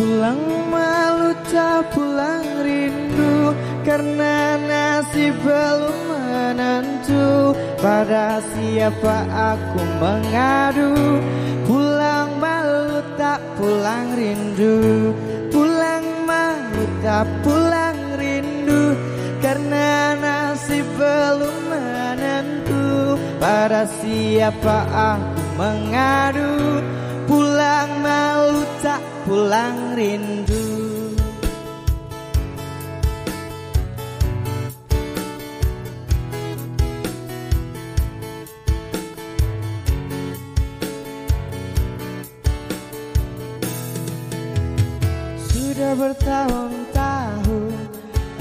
Pulang malu tak pulang rindu Karena nasib belum menentu. Pada siapa aku mengadu? Pulang malu tak pulang rindu. Pulang malu tak pulang rindu Karena nasib belum menentu. Pada siapa aku mengadu pulang rindu. Sudah bertahun-tahun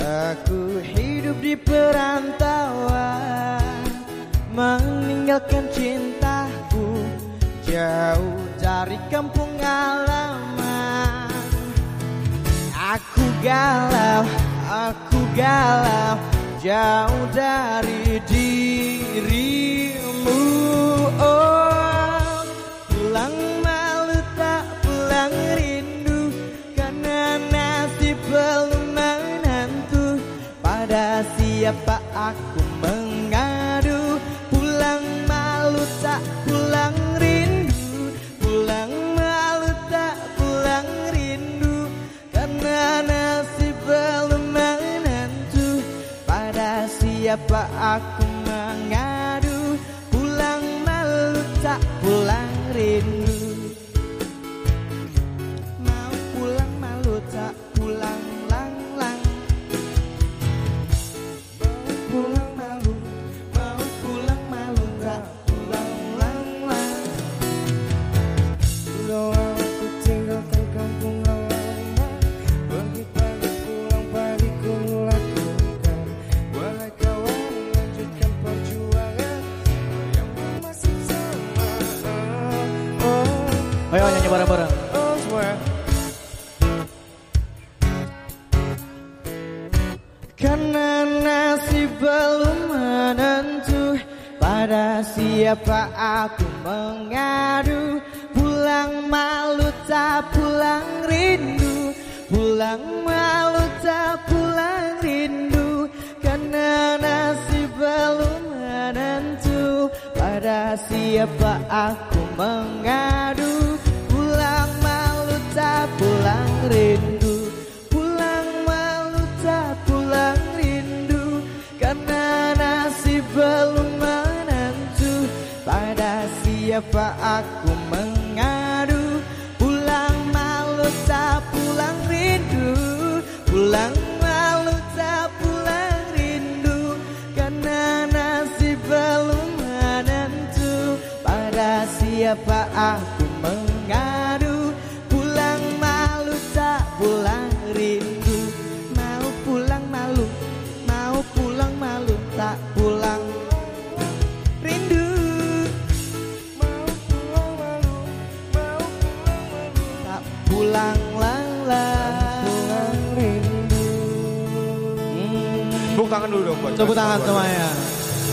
Aku hidup di perantauan Meninggalkan cintaku Jauh dari kampung halaman galau, aku galau Jauh dari Pada siapa aku mengadu? Pulang malu tak pulang rindu Ayo nyanyi bareng-bareng. Karena nasib belum menentu Pada siapa aku mengadu? Pulang malu tak pulang rindu Pulang malu tak pulang rindu. Karena nasib belum menentu Pada siapa aku mengadu siapa aku mengadu? Pulang malu tak pulang rindu. Pulang malu tak pulang rindu. Karena nasib belum menentu. Pada siapa aku Tepuk tangan dulu dong buat Tepuk tangan semuanya